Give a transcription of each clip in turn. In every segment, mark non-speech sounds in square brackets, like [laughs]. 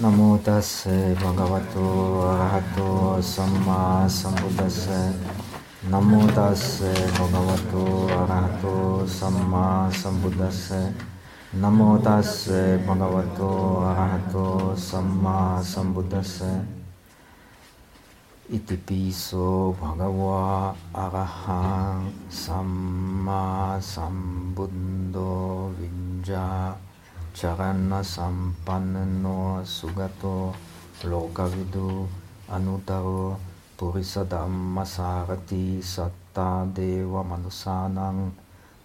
Namo tase bhagavato arahato samma sambuddhase. Namo tase bhagavato arahato samma sambuddhase. Namo tase bhagavato arahato samma sambuddhase. Iti piso bhagava arahang samma sambuddho vinja charana sampanno sugato lokavidu anutaro purisa dhamma sarati satta deva manusanang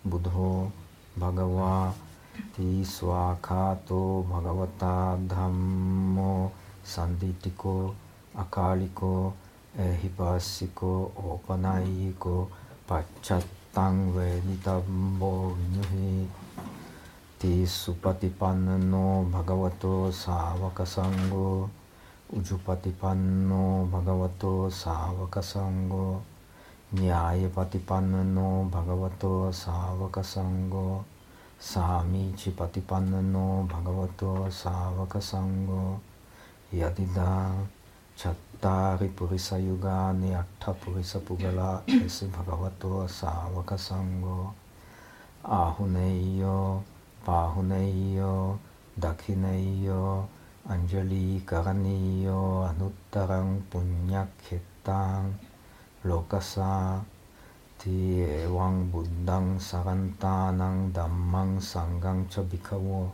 buddho bhagava ti swakato bhagavata dhammo sanditiko akaliko ehipasiko opanayiko pacchatang veditabbo ti supatipanno bhagavato savaka sangho ujupatipanno bhagavato savaka sangho nyayapatipanno bhagavato savaka sangho samici patipanno bhagavato savaka sangho yadida chattari purisa yugani atta purisa Pahuneyo, Dakhineyo, Anjali Karaniyo, Anuttarang Punyakhetang, Lokasa, Ti Ewang Buddhang Sarantanang Dhammang Sangang Cha Bhikkhavo,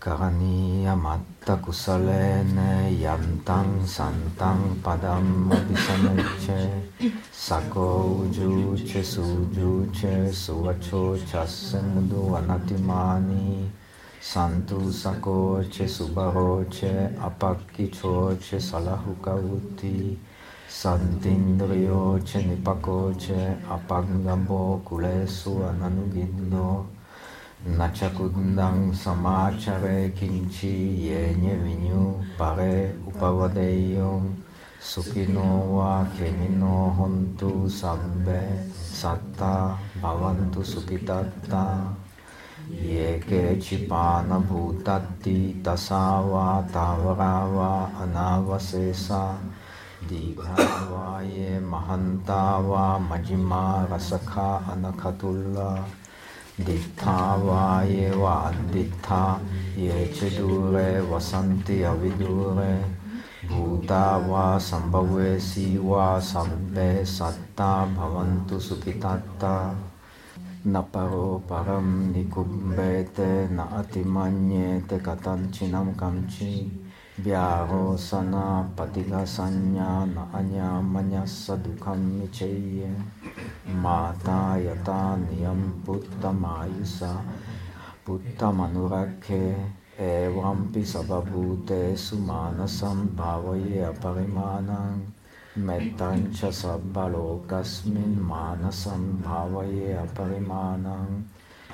Bhayam Va Champitattam Va Lomahamso, Nahesatiti, Karaniya matta kusalene yantang santang padam abhisamuche sako ujuche sujuche suvacho chasse mudu anatimani santu sakoche subaroche Načakundang samachare kinchi yenye vinyu pare upavadeyom sukino va kemino hontu sabbe satta bhavantu sukitatta yeke chipana bhutatti tasava tavarava anavasesa dīghāvā ye mahantāvā majima rasakha anakhatulla दिथा वा ये वादिथा ये च दूरे वसन्ति अविदूरे। भूता वा सम्भवेसि वा सब्बे सत्ता भवन्तु सुखितात्ता। न परो परं निकुम्भेत, न अतिमन्येत कथञ्चिनं कञ्चि। व्याहोसना पतिकसंज्ञा न अन्यामन्यः स दुःखं निचय्य। Micheye mata yata niyam puttamayusa puttamanurake evampi sababhute sumanasam bhavaye aparimanam mettancha sabbalokasmin manasam bhavaye aparimanam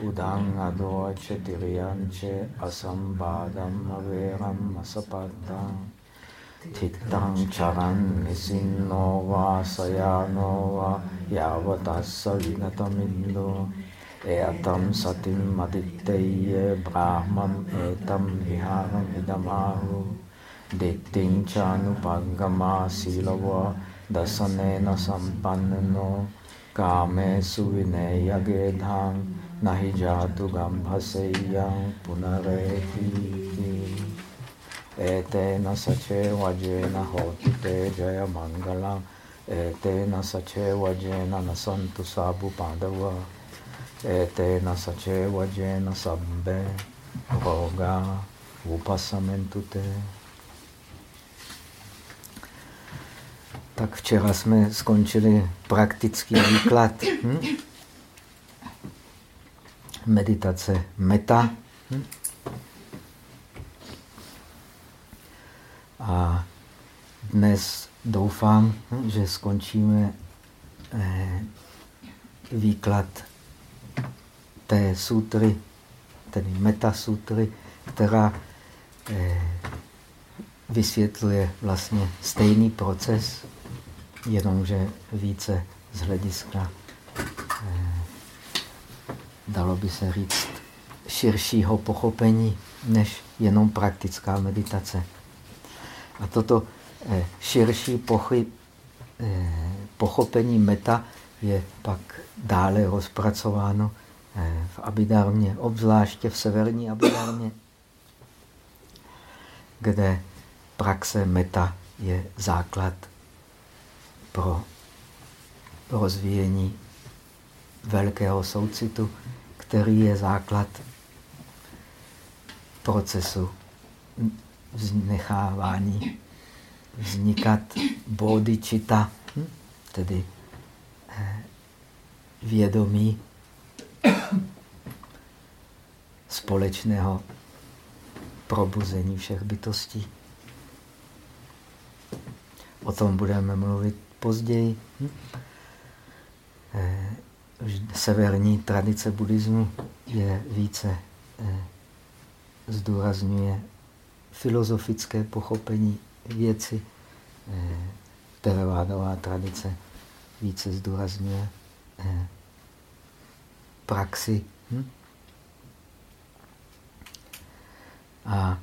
udang adoche tiriyanche asambadam averam asapaddam Tittang charan nisinno va sayano va yavatassa vinatamindo eatam satim aditteye brahmam etam viharam idamahu ditting chanupagama silava dasanena sampannano kame suvineya gedhang nahi jatu gambhaseyang punareti etena sache vajena hoti te jaya mangalam etena sache vajena nasantu sabu pandava etena sache vajena sabbe roga upasamentu te. Tak včera jsme skončili praktický výklad hm? meditace meta. Hm? A dnes doufám, že skončíme eh, výklad té sutry, tedy metasutry, která eh, vysvětluje vlastně stejný proces, jenomže více z hlediska dalo by se říct, širšího pochopení než jenom praktická meditace. A toto eh, širší pochy, eh, pochopení meta je pak dále rozpracováno eh, v Abidármě, obzvláště v severní Abidármě, kde praxe meta je základ pro rozvíjení velkého soucitu, který je základ procesu vznechávání vznikat bodhicitta, hm? tedy eh, vědomí společného probuzení všech bytostí. O tom budeme mluvit později. Hm? Eh, severní tradice buddhismu je více eh, zdůrazňuje filozofické pochopení věci. Eh, Teravádová tradice více zdůrazňuje praxi. Hm? A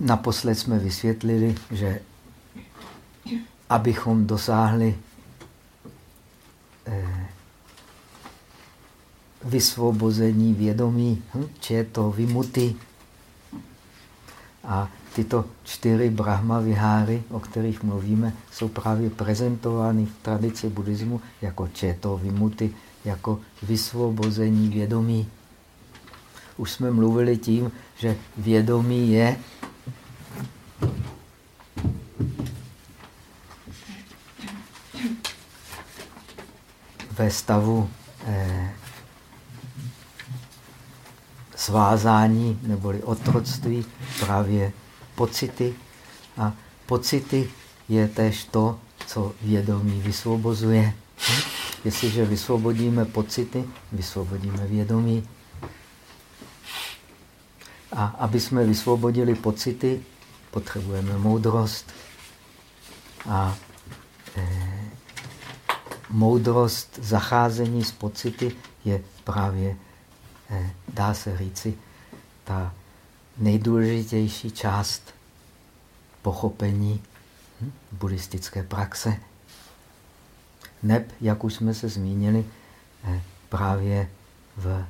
naposled jsme vysvětlili, že abychom dosáhli vysvobození vědomí, hm? či je to vymuty. A tyto čtyři Brahma viháry, o kterých mluvíme, jsou právě prezentovány v tradici buddhismu jako četo vymuty, jako vysvobození vědomí. Už jsme mluvili tím, že vědomí je ve stavu eh, svázání neboli otroctví právě pocity. A pocity je tež to, co vědomí vysvobozuje. Jestliže vysvobodíme pocity, vysvobodíme vědomí. A aby jsme vysvobodili pocity, potřebujeme moudrost. A eh, moudrost zacházení s pocity je právě, dá se říci, ta nejdůležitější část pochopení hm, buddhistické praxe. Neb, jak už jsme se zmínili, eh, právě v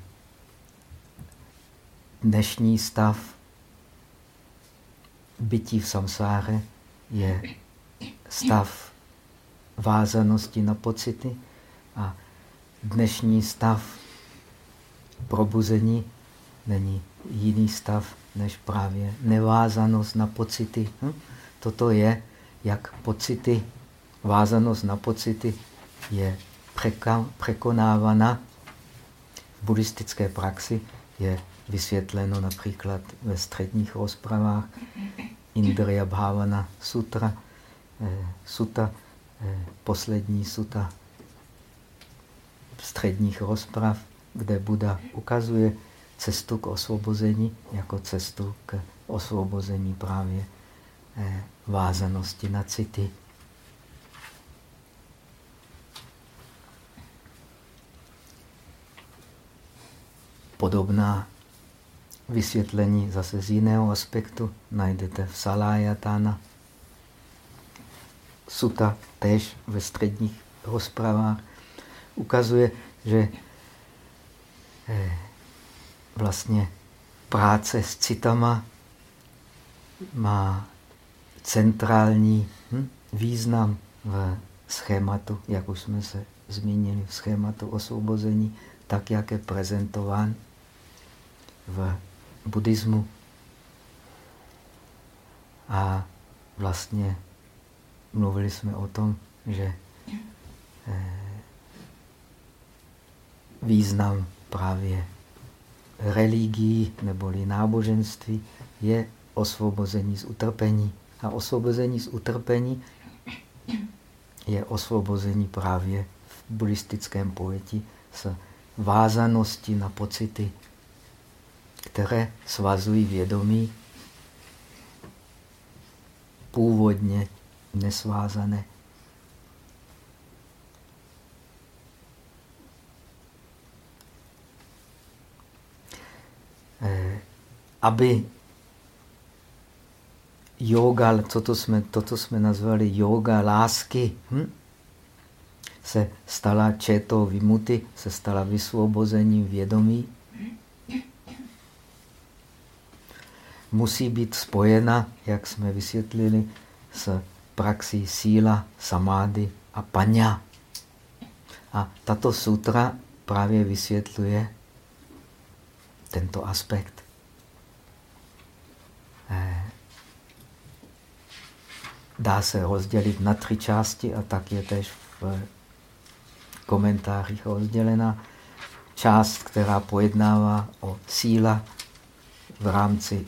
dnešní stav bytí v samsáře je stav vázanosti na pocity a dnešní stav probuzení není jiný stav než právě nevázanost na pocity. Hm? Toto je, jak pocity, vázanost na pocity je překonávána v buddhistické praxi, je vysvětleno například ve středních rozpravách Indriya Bhavana Sutra, eh, Suta Eh, poslední suta středních rozprav, kde Buda ukazuje cestu k osvobození jako cestu k osvobození právě eh, vázanosti na city. Podobná vysvětlení zase z jiného aspektu najdete v Salayatana suta tež ve středních rozpravách ukazuje, že vlastně práce s citama má centrální hm, význam v schématu, jak už jsme se zmínili, v schématu osvobození, tak, jak je prezentován v buddhismu. A vlastně mluvili jsme o tom, že eh, význam právě religií neboli náboženství je osvobození z utrpení. A osvobození z utrpení je osvobození právě v buddhistickém pojetí s vázanosti na pocity, které svazují vědomí původně nesvázané. Aby yoga, co to jsme, toto jsme nazvali yoga lásky, hm? se stala četo vymuty, se stala vysvobozením vědomí, musí být spojena, jak jsme vysvětlili, s praxí síla, samády a paňa. A tato sutra právě vysvětluje tento aspekt. Eh, dá se rozdělit na tři části a tak je tež v komentářích rozdělena. Část, která pojednává o síla v rámci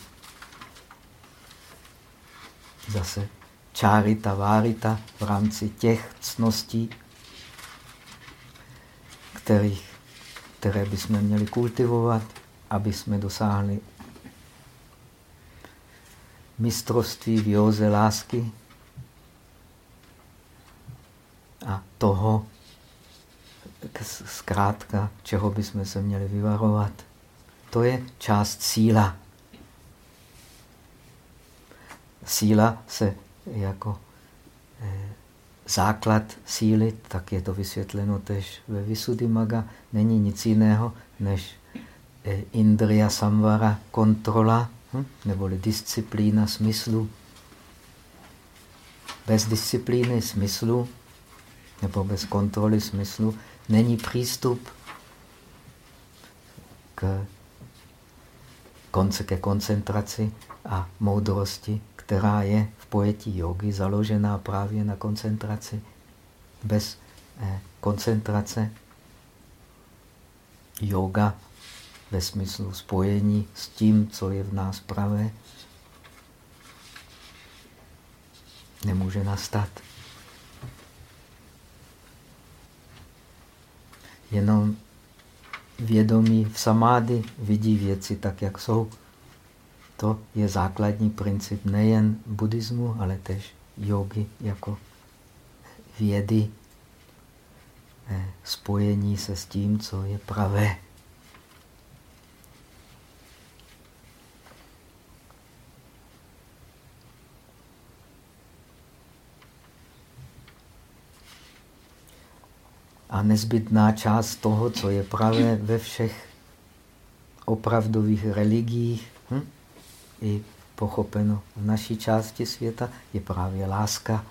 zase čárita, várita v rámci těch cností, kterých, které bychom měli kultivovat, aby jsme dosáhli mistrovství v józe lásky a toho, zkrátka, čeho bychom se měli vyvarovat. To je část síla. Síla se jako eh, základ síly, tak je to vysvětleno tež ve Visuddhimaga, není nic jiného než Indriya Samvara, kontrola, hm? neboli disciplína smyslu. Bez disciplíny smyslu nebo bez kontroly smyslu není přístup k konce, ke koncentraci a moudrosti, která je v pojetí jogy založená právě na koncentraci. Bez eh, koncentrace yoga ve smyslu spojení s tím, co je v nás pravé, nemůže nastat. Jenom vědomí v samády vidí věci tak, jak jsou. To je základní princip nejen buddhismu, ale tež jogy jako vědy, eh, spojení se s tím, co je pravé. A nezbytná část toho, co je pravé ve všech opravdových religiích, hm? i pochopeno v naší části světa, je právě láska.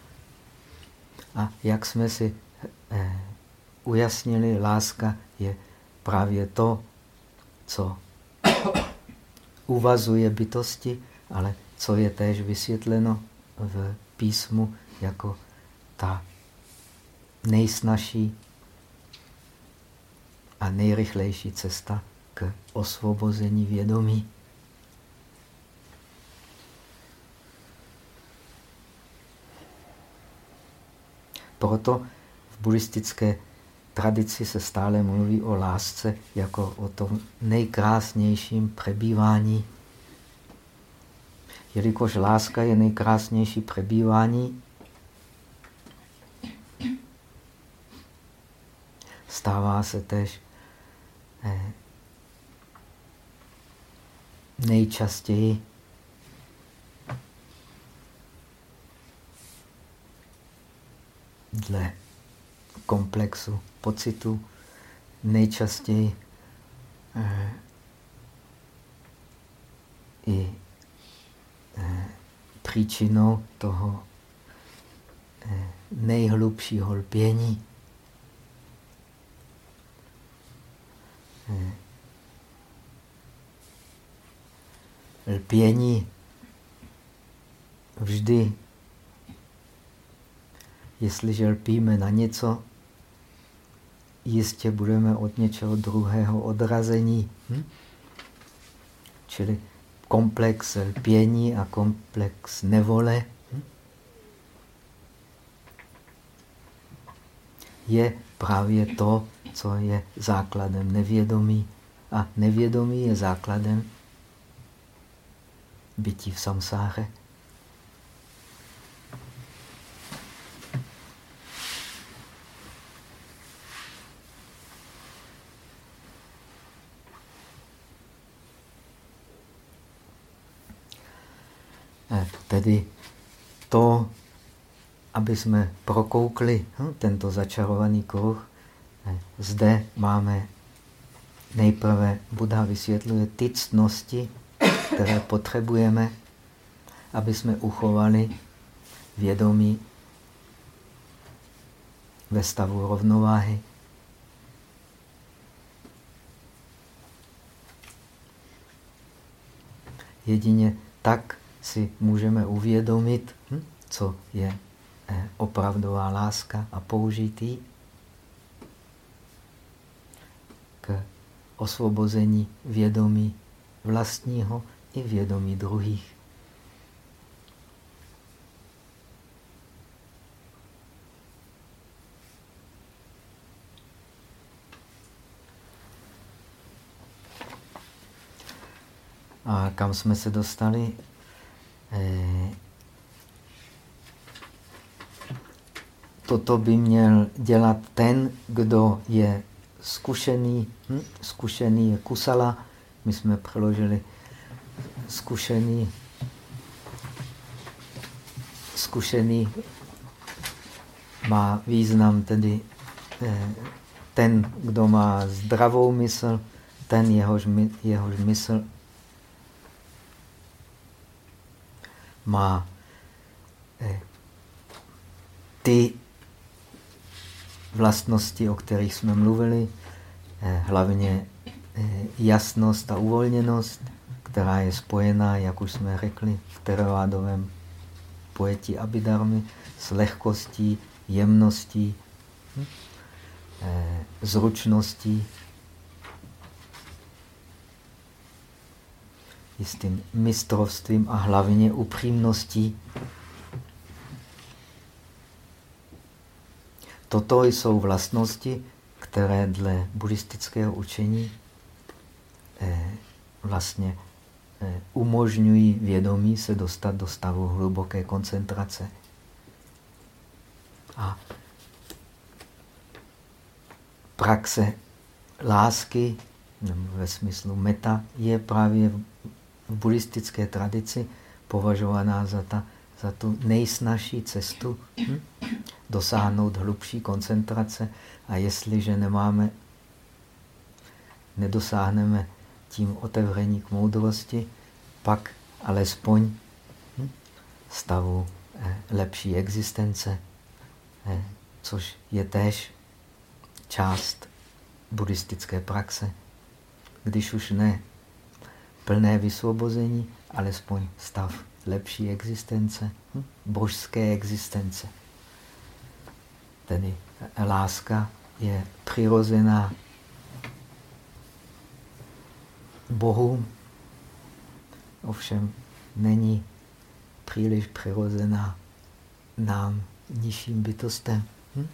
A jak jsme si eh, ujasnili, láska je právě to, co uvazuje bytosti, ale co je též vysvětleno v písmu jako ta nejsnažší a nejrychlejší cesta k osvobození vědomí. Proto v buddhistické tradici se stále mluví o lásce jako o tom nejkrásnějším přebývání. Jelikož láska je nejkrásnější přebývání, stává se tež nejčastěji dle komplexu pocitu nejčastěji eh, i eh, příčinou toho eh, nejhlubšího lpění. Lpění vždy Jestliže lpíme na něco, jistě budeme od něčeho druhého odrazení. Hm? Čili komplex lpění a komplex nevole hm? je právě to, co je základem nevědomí. A nevědomí je základem bytí v samsáře. Eh, tedy to, aby jsme prokoukli hm, tento začarovaný kruh, zde máme nejprve Buddha vysvětluje ty ctnosti, které potřebujeme, aby jsme uchovali vědomí ve stavu rovnováhy. Jedině tak si můžeme uvědomit, hm, co je eh, opravdová láska a použít ji osvobození vědomí vlastního i vědomí druhých. A kam jsme se dostali? Eh, toto by měl dělat ten, kdo je zkušený, hm? zkušený je kusala, my jsme přeložili zkušený, zkušený má význam tedy eh, ten, kdo má zdravou mysl, ten jehož, jehož mysl má eh, ty vlastnosti, o kterých jsme mluvili, eh, hlavně eh, jasnost a uvolněnost, která je spojená, jak už jsme řekli, v teravádovém pojetí Abidarmy, s lehkostí, jemností, hm, zručností, jistým mistrovstvím a hlavně upřímností. Toto jsou vlastnosti, které dle buddhistického učení eh, vlastně eh, umožňují vědomí se dostat do stavu hluboké koncentrace. A praxe lásky, ve smyslu meta, je právě v buddhistické tradici považovaná za, ta, za tu nejsnažší cestu hm? Dosáhnout hlubší koncentrace a jestliže nemáme, nedosáhneme tím otevření k moudrosti, pak alespoň hm? stavu eh, lepší existence, eh, což je též část buddhistické praxe. Když už ne plné vysvobození, alespoň stav lepší existence, hm? božské existence. Tedy láska je přirozená Bohu, ovšem není příliš přirozená nám, nižším bytostem. Hm?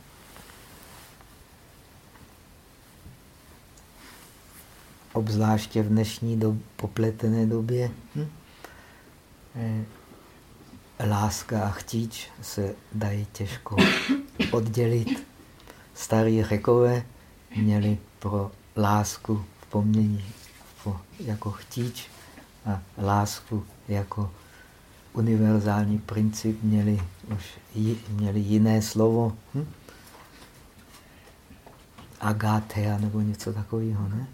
obzvláště v dnešní dob, popletené době, hm? Eh, láska a chtíč se dají těžko oddělit. Starí řekové měli pro lásku v pomění jako chtíč a lásku jako univerzální princip měli už měli jiné slovo. Hm? Agathea nebo něco takového, ne?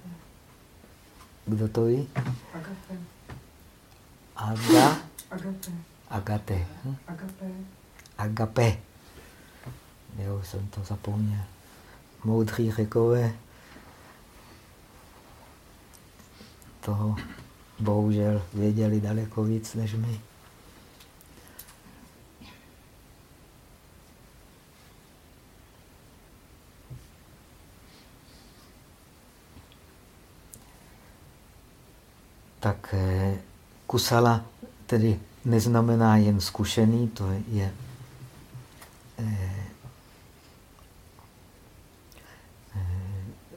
Kdo to ví? Agape. Aga? Agape. Agate. Hm? Agape. Agape. Už jsem to zapomněl. Moudří řekové toho bohužel věděli daleko víc než my. tak eh, kusala tedy neznamená jen zkušený, to je, eh, eh,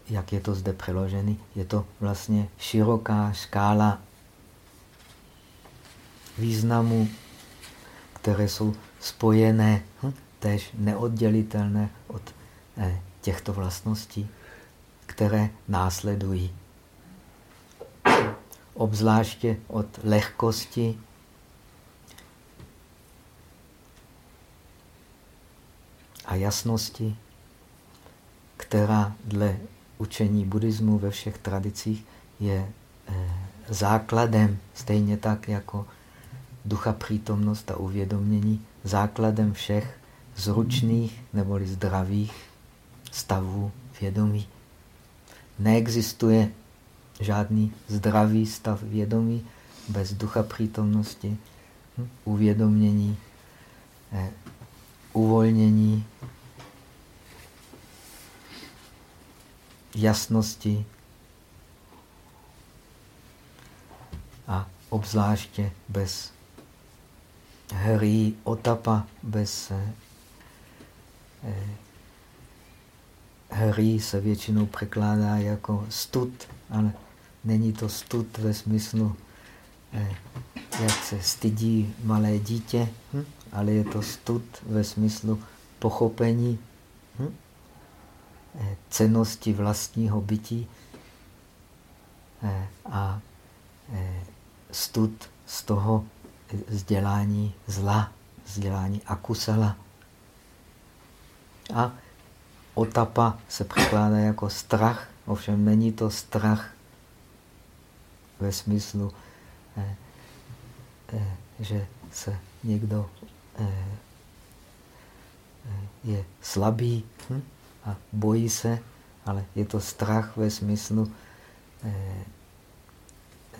jak je to zde přeložený, je to vlastně široká škála významů, které jsou spojené, hm, tež neoddělitelné od těchto vlastností, které následují. Obzvláště od lehkosti, a jasnosti, která dle učení buddhismu ve všech tradicích je eh, základem, stejně tak jako ducha přítomnost a uvědomění, základem všech zručných neboli zdravých stavů vědomí. Neexistuje žádný zdravý stav vědomí bez ducha přítomnosti, hm, uvědomění, eh, uvolnění, jasnosti a obzvláště bez hry otapa, bez eh, eh, hry se většinou překládá jako stud, ale není to stud ve smyslu, eh, jak se stydí malé dítě, hm? Ale je to stud ve smyslu pochopení hm? Eh, cenosti vlastního bytí eh, a eh, stud z toho vzdělání zla, vzdělání akusala. A otapa se překládá jako strach, ovšem není to strach ve smyslu, že se někdo je slabý, hm? a bojí se, ale je to strach ve smyslu eh, eh,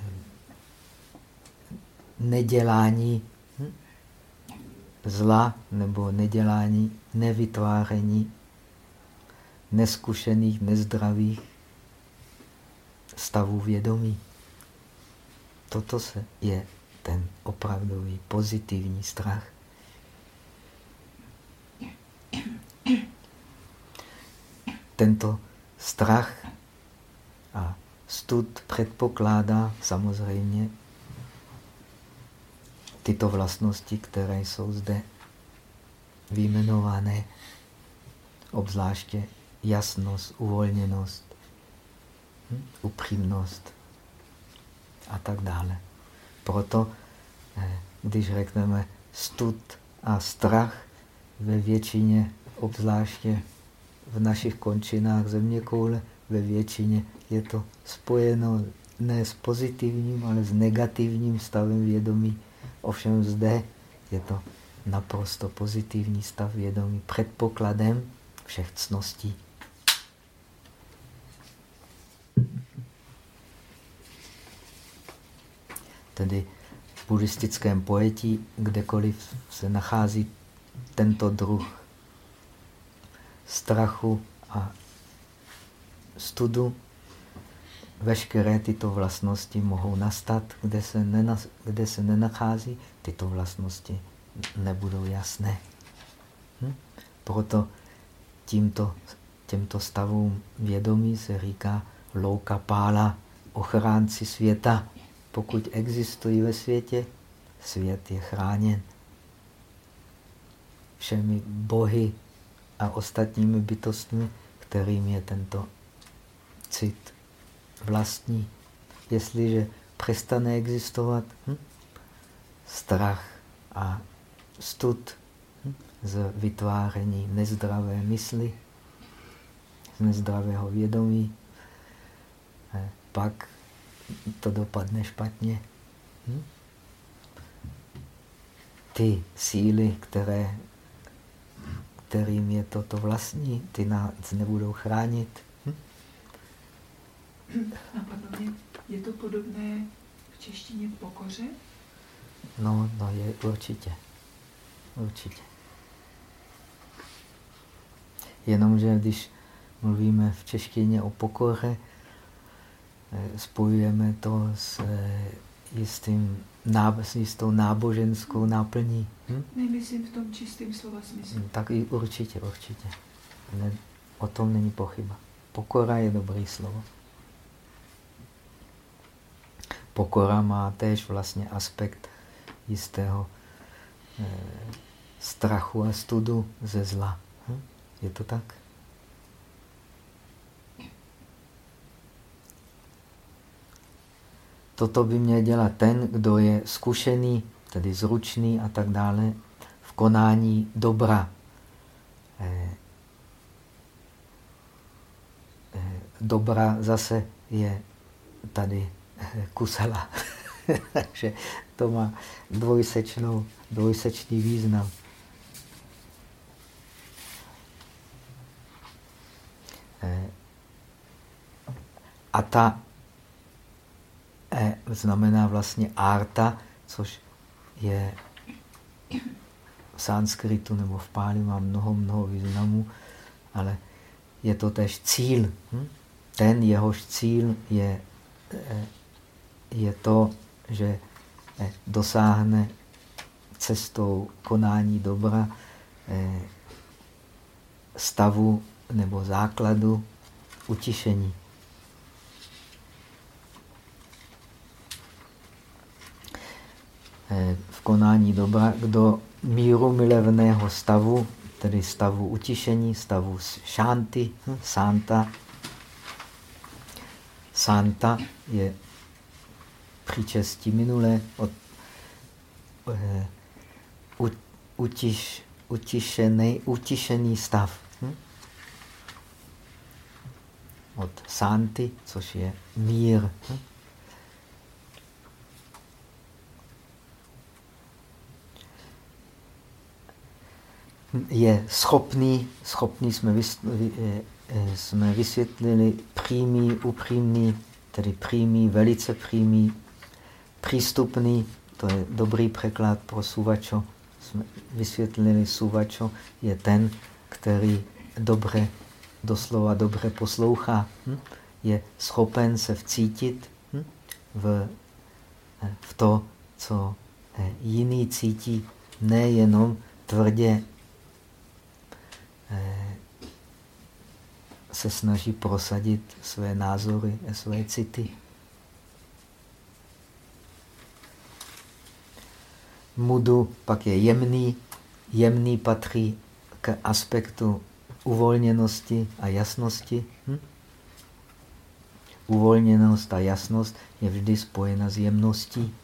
nedělání hm? zla nebo nedělání, nevytváření neskušených, nezdravých stavů vědomí. Toto se je ten opravdový pozitivní strach. Tento strach a stud předpokládá samozřejmě tyto vlastnosti, které jsou zde vyjmenované, obzvláště jasnost, uvolněnost, hm, upřímnost a tak dále. Proto, eh, když řekneme stud a strach, ve většině, obzvláště v našich končinách země koule ve většině je to spojeno ne s pozitivním, ale s negativním stavem vědomí. Ovšem zde je to naprosto pozitivní stav vědomí, předpokladem všech cností. Tedy v buddhistickém pojetí, kdekoliv se nachází tento druh strachu a studu, veškeré tyto vlastnosti mohou nastat, kde se, nenas, kde se nenachází, tyto vlastnosti nebudou jasné. Hm? Proto tímto, těmto stavům vědomí se říká louka pála, ochránci světa. Pokud existují ve světě, svět je chráněn. Všemi bohy, a ostatními bytostmi, kterým je tento cit vlastní. Jestliže přestane existovat hm, strach a stud hm, z vytváření nezdravé mysli, z nezdravého vědomí, eh, pak to dopadne špatně. Hm? Ty síly, které kterým je toto vlastní, ty nás nebudou chránit. Hm? Napadlo mě, je to podobné v češtině pokoře? No, no je určitě. Určitě. Jenomže když mluvíme v češtině o pokoře, eh, spojujeme to s jistým s jistou náboženskou náplní. Hm? Nemyslím v tom čistým slova smyslu. Hm, tak i určitě, určitě. Ne, o tom není pochyba. Pokora je dobrý slovo. Pokora má též vlastně aspekt jistého eh, strachu a studu ze zla. Hm? Je to tak? Toto by měl dělat ten, kdo je zkušený, tedy zručný a tak dále, v konání dobra. eh, eh, dobra zase je tady eh, kusela. [laughs] Takže to má dvojsečnou, dvojsečný význam. A ta e znamená vlastně arta, což je v sanskritu nebo v páli má mnoho, mnoho významů, ale je to tež cíl. Hm? Ten jehož cíl je, e, je to, že e, dosáhne cestou konání dobra stavu nebo základu utišení. V konání dobra, kdo míru milevného stavu, tedy stavu utišení, stavu šanty, hm, santa. Santa je příčestí minulé od eh, utiš, utišený, utišený stav. Hm? Od santy, což je mír. Hm? Je schopný, schopný jsme, eh, eh, jsme vysvětlili přímý, upřímný, tedy přímý, velice přímý, přístupný, to je dobrý překlad pro suvačo. Jsme vysvětlili suvačo, je ten, který dobře, doslova dobře poslouchá. Hm? Je schopen se vcítit hm? v, eh, v to, co jiný cítí, nejenom tvrdě se snaží prosadit své názory a své city. Mudu pak je jemný. Jemný patří k aspektu uvolněnosti a jasnosti. Hm? Uvolněnost a jasnost je vždy spojena s jemností.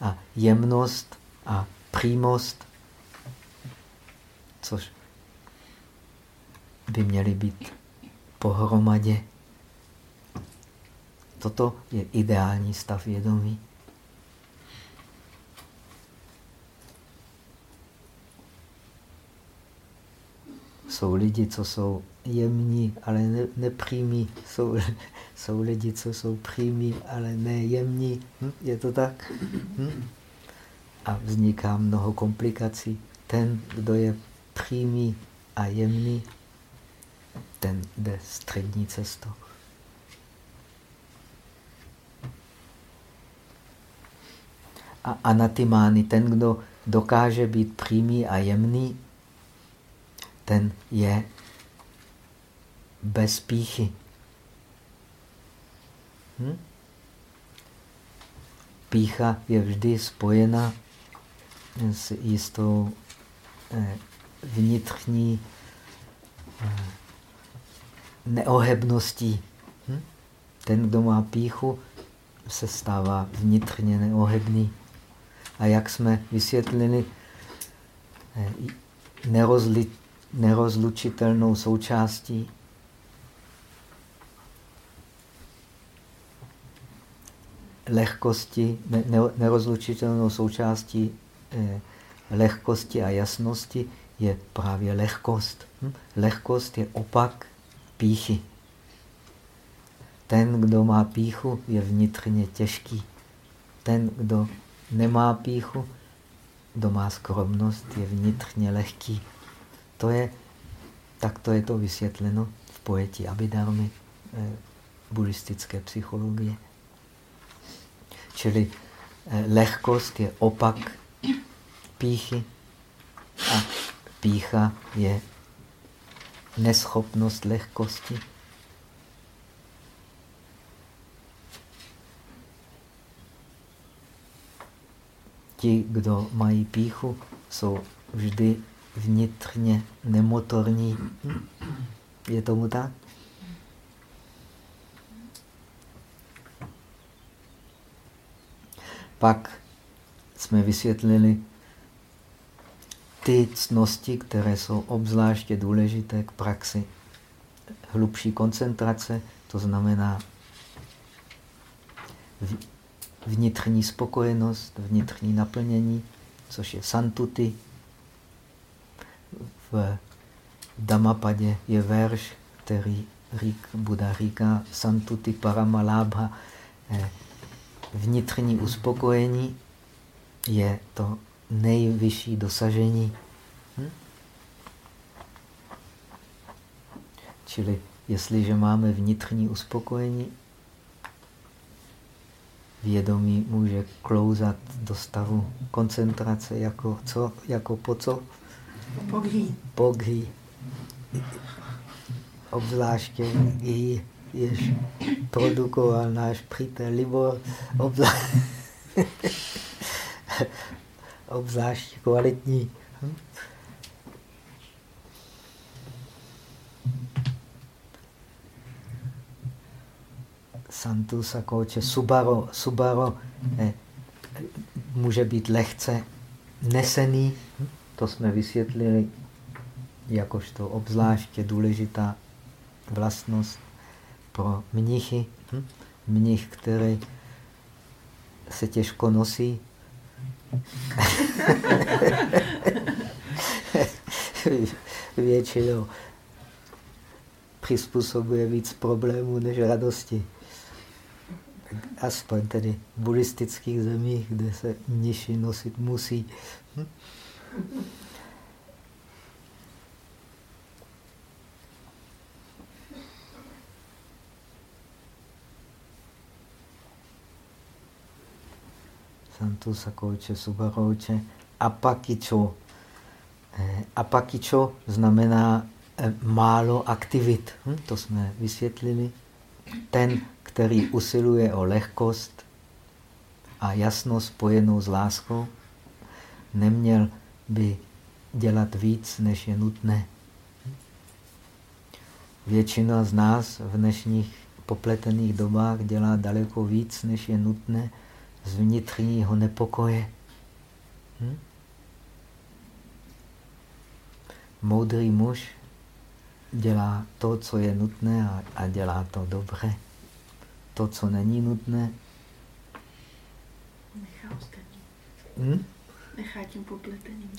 A jemnost a přímost, což by měly být pohromadě. Toto je ideální stav vědomí. Jsou lidi, co jsou jemní, ale ne, nepřímí. Jsou, [laughs] jsou lidi, co jsou přímí, ale nejemní. Hm? Je to tak? Hm? A vzniká mnoho komplikací. Ten, kdo je přímý a jemný, ten jde střední cestou. A anatimány, ten, kdo dokáže být přímý a jemný, ten je bez píchy. Hm? Pícha je vždy spojena s jistou eh, vnitřní eh, neohebností. Hm? Ten, kdo má píchu, se stává vnitřně neohebný. A jak jsme vysvětlili, eh, nerozli, nerozlučitelnou součástí lehkosti, ne, nerozlučitelnou součástí eh, lehkosti a jasnosti je právě lehkost. Hm? Lehkost je opak píchy. Ten, kdo má píchu, je vnitřně těžký. Ten, kdo nemá píchu, kdo má skromnost, je vnitřně lehký. To je, tak to je to vysvětleno v pojetí Abhidharmy eh, buddhistické psychologie. Čili eh, lehkost je opak píchy a pícha je neschopnost lehkosti. Ti, kdo mají píchu, jsou vždy vnitřně nemotorní. Je tomu tak? Pak jsme vysvětlili ty cnosti, které jsou obzvláště důležité k praxi hlubší koncentrace, to znamená vnitřní spokojenost, vnitřní naplnění, což je santuty. V Damapadě je verš, který řík, Buda říká santuti paramalábha, eh, vnitřní uspokojení je to nejvyšší dosažení. Hm? Čili jestliže máme vnitřní uspokojení, vědomí může klouzat do stavu koncentrace jako co? Jako po co? Poghi. Poghi. Obzvláště i jež produkoval náš přítel Libor, obzvlášť, obzvlášť kvalitní. Santu Sakoče, Subaro, Subaro může být lehce nesený, to jsme vysvětlili jakožto obzvláště důležitá vlastnost pro mnichy. Mnich, který se těžko nosí. [laughs] Většinou přizpůsobuje víc problémů než radosti. Aspoň tedy v buddhistických zemích, kde se mniši nosit musí. Hm? Santu Sakouče, Subarouče, Apakicho. Eh, apakicho znamená eh, málo aktivit. Hm, to jsme vysvětlili. Ten, který usiluje o lehkost a jasnost spojenou s láskou, neměl by dělat víc, než je nutné. Většina z nás v dnešních popletených dobách dělá daleko víc, než je nutné, z vnitřního nepokoje. Hm? Moudrý muž dělá to, co je nutné a, a dělá to dobře. To, co není nutné, Nechá ostatní. hm? Nechá tím popleteným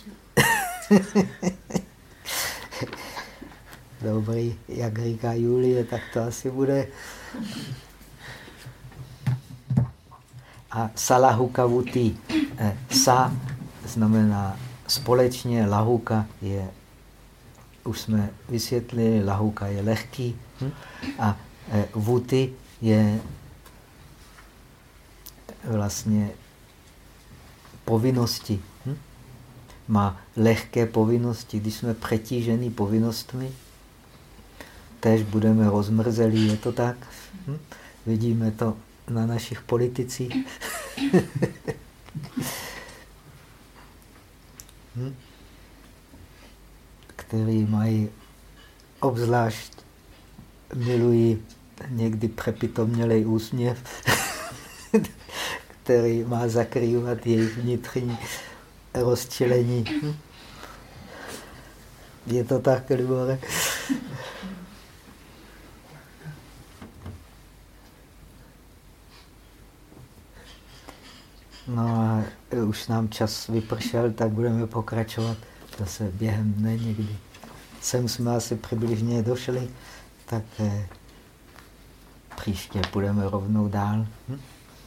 [laughs] Dobrý, jak říká Julie, tak to asi bude. A salahukavuti. Eh, sa znamená společně, lahuka je, už jsme vysvětlili, lahuka je lehký hm? a eh, vuty je vlastně povinnosti. Hm? Má lehké povinnosti. Když jsme přetíženi povinnostmi, tež budeme rozmrzelí, je to tak? Hm? Vidíme to na našich politicích. [coughs] hm? který mají obzvlášť milují někdy přepitomělej úsměv, [laughs] který má zakrývat jejich vnitřní rozčilení. Hm? Je to tak, Libore? No a už nám čas vypršel, tak budeme pokračovat zase během dne někdy. Sem jsme asi přibližně došli, tak eh, příště půjdeme rovnou dál. Hm?